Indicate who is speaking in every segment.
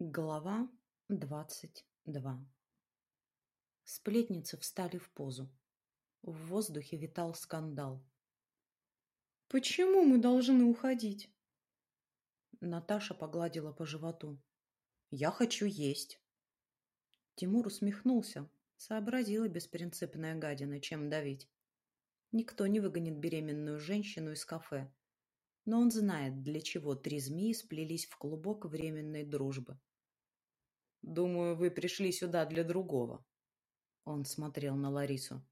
Speaker 1: Глава двадцать два Сплетницы встали в позу. В воздухе витал скандал. «Почему мы должны уходить?» Наташа погладила по животу. «Я хочу есть». Тимур усмехнулся. Сообразила беспринципная гадина, чем давить. Никто не выгонит беременную женщину из кафе. Но он знает, для чего три змеи сплелись в клубок временной дружбы. «Думаю, вы пришли сюда для другого». Он смотрел на Ларису.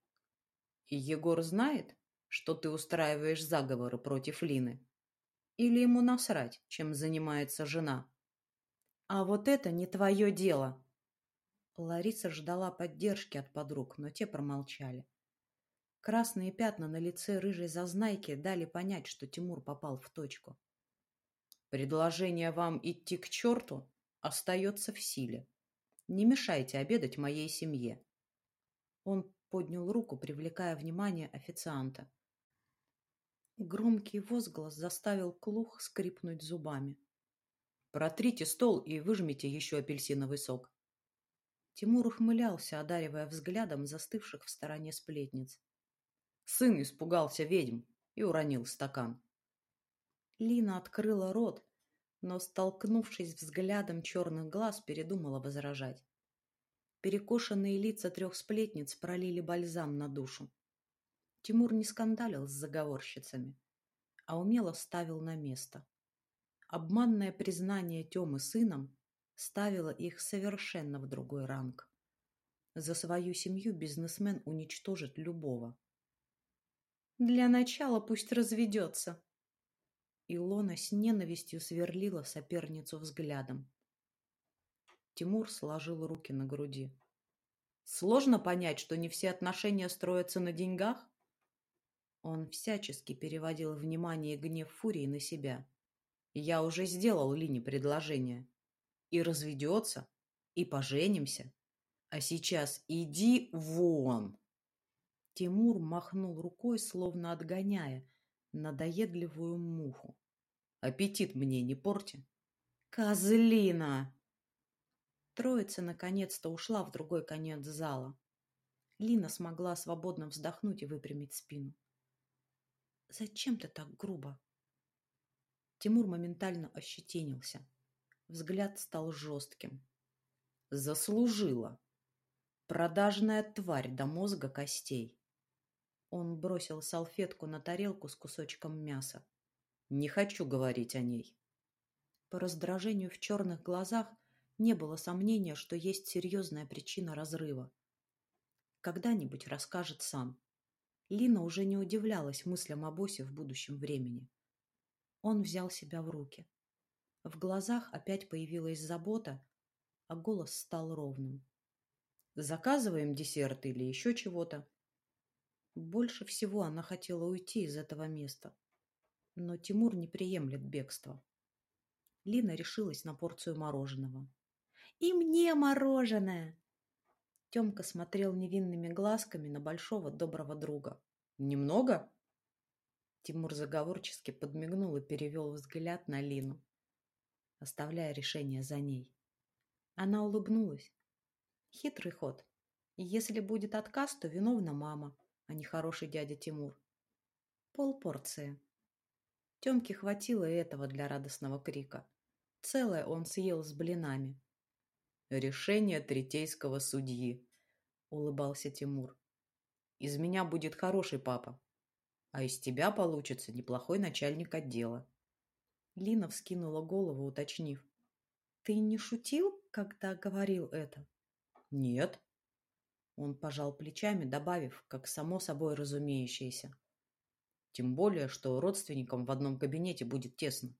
Speaker 1: «И Егор знает, что ты устраиваешь заговоры против Лины? Или ему насрать, чем занимается жена?» «А вот это не твое дело!» Лариса ждала поддержки от подруг, но те промолчали. Красные пятна на лице рыжей зазнайки дали понять, что Тимур попал в точку. «Предложение вам идти к черту остается в силе. Не мешайте обедать моей семье». Он поднял руку, привлекая внимание официанта. Громкий возглас заставил Клух скрипнуть зубами. «Протрите стол и выжмите еще апельсиновый сок». Тимур ухмылялся, одаривая взглядом застывших в стороне сплетниц. Сын испугался ведьм и уронил стакан. Лина открыла рот, но, столкнувшись взглядом черных глаз, передумала возражать. Перекошенные лица трех сплетниц пролили бальзам на душу. Тимур не скандалил с заговорщицами, а умело ставил на место. Обманное признание Темы сыном ставило их совершенно в другой ранг. За свою семью бизнесмен уничтожит любого. «Для начала пусть разведется», Илона с ненавистью сверлила соперницу взглядом. Тимур сложил руки на груди. Сложно понять, что не все отношения строятся на деньгах? Он всячески переводил внимание и гнев Фурии на себя. Я уже сделал Лине предложение. И разведется, и поженимся. А сейчас иди вон. Тимур махнул рукой, словно отгоняя, надоедливую муху. Аппетит мне не порти. Козлина! Троица наконец-то ушла в другой конец зала. Лина смогла свободно вздохнуть и выпрямить спину. «Зачем ты так грубо?» Тимур моментально ощетинился. Взгляд стал жестким. «Заслужила! Продажная тварь до мозга костей!» Он бросил салфетку на тарелку с кусочком мяса. «Не хочу говорить о ней». По раздражению в черных глазах не было сомнения, что есть серьезная причина разрыва. Когда-нибудь расскажет сам. Лина уже не удивлялась мыслям о боссе в будущем времени. Он взял себя в руки. В глазах опять появилась забота, а голос стал ровным. «Заказываем десерт или еще чего-то?» Больше всего она хотела уйти из этого места. Но Тимур не приемлет бегство. Лина решилась на порцию мороженого. «И мне мороженое!» Темка смотрел невинными глазками на большого доброго друга. «Немного?» Тимур заговорчески подмигнул и перевел взгляд на Лину, оставляя решение за ней. Она улыбнулась. Хитрый ход. Если будет отказ, то виновна мама а не хороший дядя Тимур. Полпорции. Темке хватило этого для радостного крика. Целое он съел с блинами. «Решение третейского судьи», — улыбался Тимур. «Из меня будет хороший папа, а из тебя получится неплохой начальник отдела». Лина вскинула голову, уточнив. «Ты не шутил, когда говорил это?» «Нет», он пожал плечами, добавив, как само собой разумеющееся. Тем более, что родственникам в одном кабинете будет тесно.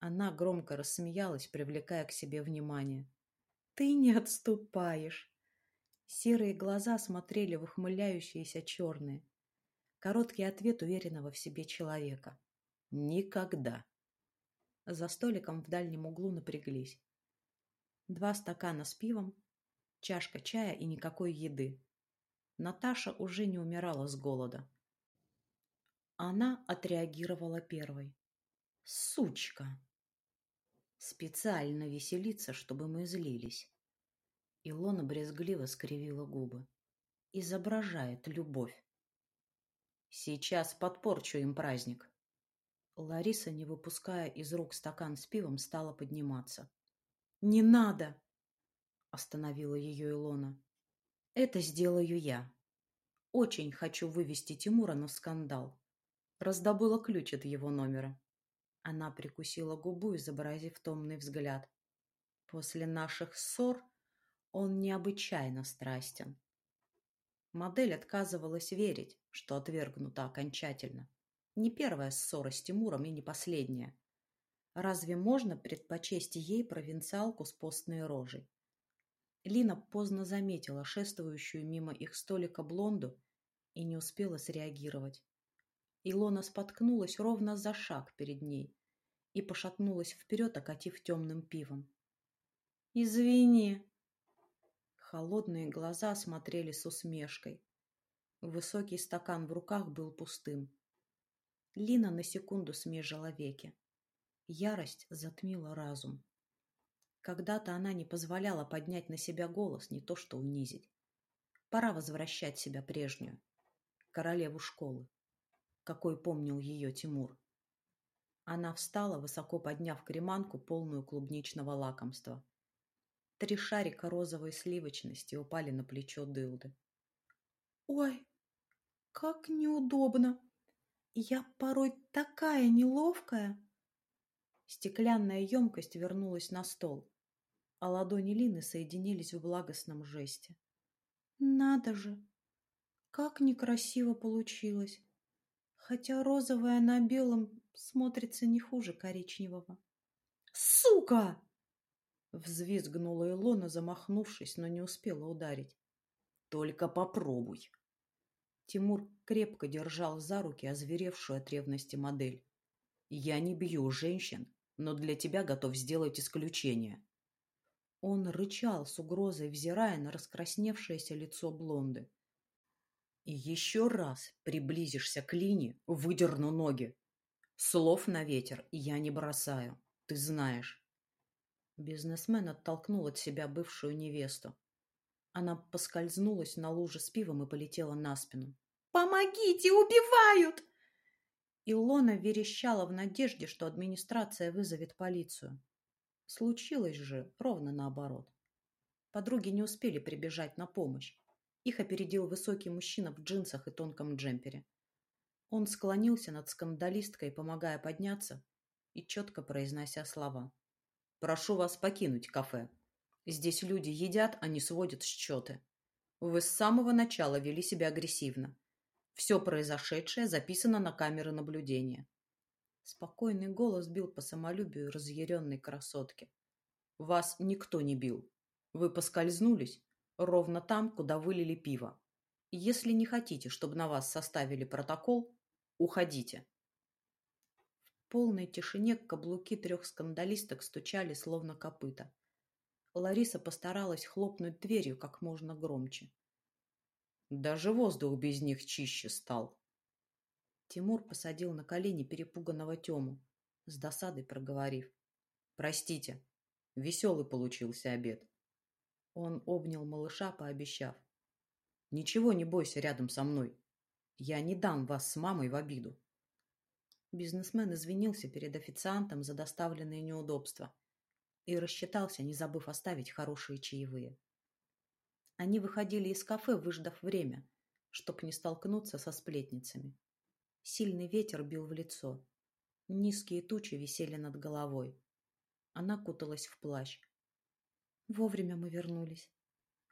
Speaker 1: Она громко рассмеялась, привлекая к себе внимание. «Ты не отступаешь!» Серые глаза смотрели в ухмыляющиеся черные. Короткий ответ уверенного в себе человека. «Никогда!» За столиком в дальнем углу напряглись. Два стакана с пивом, Чашка чая и никакой еды. Наташа уже не умирала с голода. Она отреагировала первой. «Сучка!» Специально веселиться, чтобы мы злились. Илона брезгливо скривила губы. Изображает любовь. Сейчас подпорчу им праздник. Лариса, не выпуская из рук стакан с пивом, стала подниматься. «Не надо!» — остановила ее Илона. «Это сделаю я. Очень хочу вывести Тимура на скандал. Раздобыла ключ от его номера». Она прикусила губу, изобразив томный взгляд. После наших ссор он необычайно страстен. Модель отказывалась верить, что отвергнута окончательно. Не первая ссора с Тимуром и не последняя. Разве можно предпочесть ей провинциалку с постной рожей? Лина поздно заметила шествующую мимо их столика блонду и не успела среагировать. Илона споткнулась ровно за шаг перед ней и пошатнулась вперед, окатив темным пивом. «Извини!» Холодные глаза смотрели с усмешкой. Высокий стакан в руках был пустым. Лина на секунду смежила веки. Ярость затмила разум. Когда-то она не позволяла поднять на себя голос, не то что унизить. Пора возвращать себя прежнюю, королеву школы, какой помнил ее Тимур. Она встала, высоко подняв креманку, полную клубничного лакомства. Три шарика розовой сливочности упали на плечо Дылды. «Ой, как неудобно! Я порой такая неловкая!» Стеклянная емкость вернулась на стол, а ладони Лины соединились в благостном жесте. «Надо же! Как некрасиво получилось! Хотя розовая на белом смотрится не хуже коричневого». «Сука!» Взвизгнула Илона, замахнувшись, но не успела ударить. «Только попробуй!» Тимур крепко держал за руки озверевшую от ревности модель. «Я не бью женщин, но для тебя готов сделать исключение». Он рычал с угрозой, взирая на раскрасневшееся лицо блонды. «И еще раз приблизишься к Лине, выдерну ноги. Слов на ветер я не бросаю, ты знаешь». Бизнесмен оттолкнул от себя бывшую невесту. Она поскользнулась на луже с пивом и полетела на спину. «Помогите! Убивают!» Илона верещала в надежде, что администрация вызовет полицию. Случилось же ровно наоборот. Подруги не успели прибежать на помощь. Их опередил высокий мужчина в джинсах и тонком джемпере. Он склонился над скандалисткой, помогая подняться и четко произнося слова. Прошу вас покинуть кафе. Здесь люди едят, а не сводят счеты. Вы с самого начала вели себя агрессивно. Все произошедшее записано на камеры наблюдения. Спокойный голос бил по самолюбию разъяренной красотки. Вас никто не бил. Вы поскользнулись ровно там, куда вылили пиво. Если не хотите, чтобы на вас составили протокол, уходите полной тишине каблуки трех скандалисток стучали, словно копыта. Лариса постаралась хлопнуть дверью как можно громче. Даже воздух без них чище стал. Тимур посадил на колени перепуганного Тему, с досадой проговорив. «Простите, веселый получился обед». Он обнял малыша, пообещав. «Ничего не бойся рядом со мной. Я не дам вас с мамой в обиду». Бизнесмен извинился перед официантом за доставленные неудобства и рассчитался, не забыв оставить хорошие чаевые. Они выходили из кафе, выждав время, чтоб не столкнуться со сплетницами. Сильный ветер бил в лицо. Низкие тучи висели над головой. Она куталась в плащ. Вовремя мы вернулись.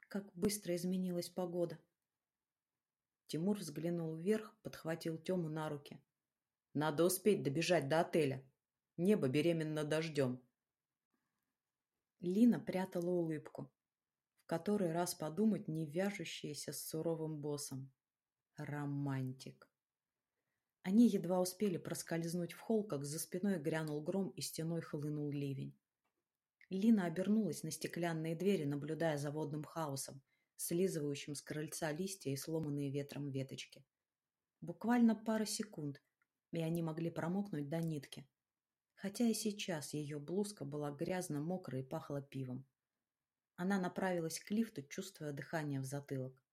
Speaker 1: Как быстро изменилась погода. Тимур взглянул вверх, подхватил Тему на руки. Надо успеть добежать до отеля. Небо беременно дождем. Лина прятала улыбку, который раз подумать не вяжущаяся с суровым боссом. Романтик. Они едва успели проскользнуть в холл, как за спиной грянул гром и стеной хлынул ливень. Лина обернулась на стеклянные двери, наблюдая за водным хаосом, слизывающим с крыльца листья и сломанные ветром веточки. Буквально пара секунд, и они могли промокнуть до нитки. хотя и сейчас ее блузка была грязно-мокрой и пахла пивом. Она направилась к лифту, чувствуя дыхание в затылок.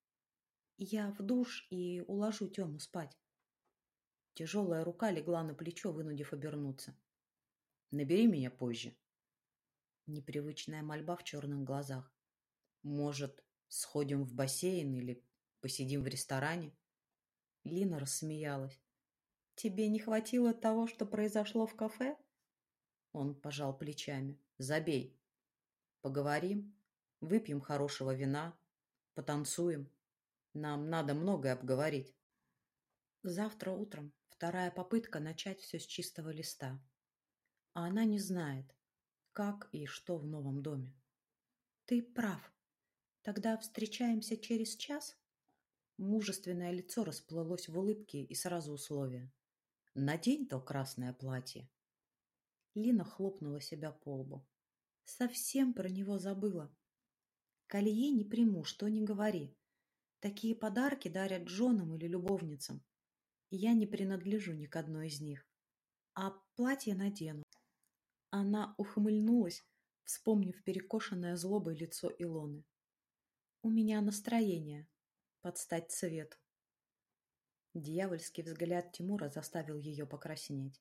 Speaker 1: «Я в душ и уложу Тему спать». Тяжелая рука легла на плечо, вынудив обернуться.
Speaker 2: «Набери меня позже».
Speaker 1: Непривычная мольба в черных глазах.
Speaker 2: «Может, сходим в бассейн или посидим в ресторане?»
Speaker 1: Лина рассмеялась. «Тебе не хватило того, что произошло в кафе?» Он пожал плечами.
Speaker 2: «Забей. Поговорим, Выпьем хорошего вина, потанцуем. Нам надо многое обговорить.
Speaker 1: Завтра утром вторая попытка начать все с чистого листа. А она не знает, как и что в новом доме. Ты прав. Тогда встречаемся через час? Мужественное лицо расплылось в улыбке и сразу условия. Надень то красное платье. Лина хлопнула себя по лбу. Совсем про него забыла. Колье не приму, что не говори. Такие подарки дарят женам или любовницам. Я не принадлежу ни к одной из них. А платье надену. Она ухмыльнулась, вспомнив перекошенное злобой лицо Илоны. У меня настроение под стать цвету. Дьявольский взгляд Тимура заставил ее покраснеть.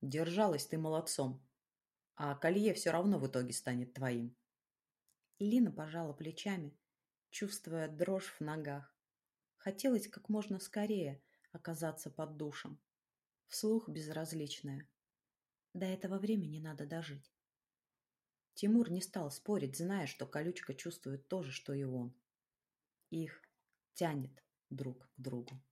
Speaker 2: Держалась ты молодцом, а колье все равно в итоге станет твоим.
Speaker 1: Лина пожала плечами, чувствуя дрожь в ногах. Хотелось как можно скорее оказаться под душем. Вслух безразличная. До этого времени надо дожить. Тимур не стал спорить, зная, что колючка чувствует то же, что и он. Их тянет друг к другу.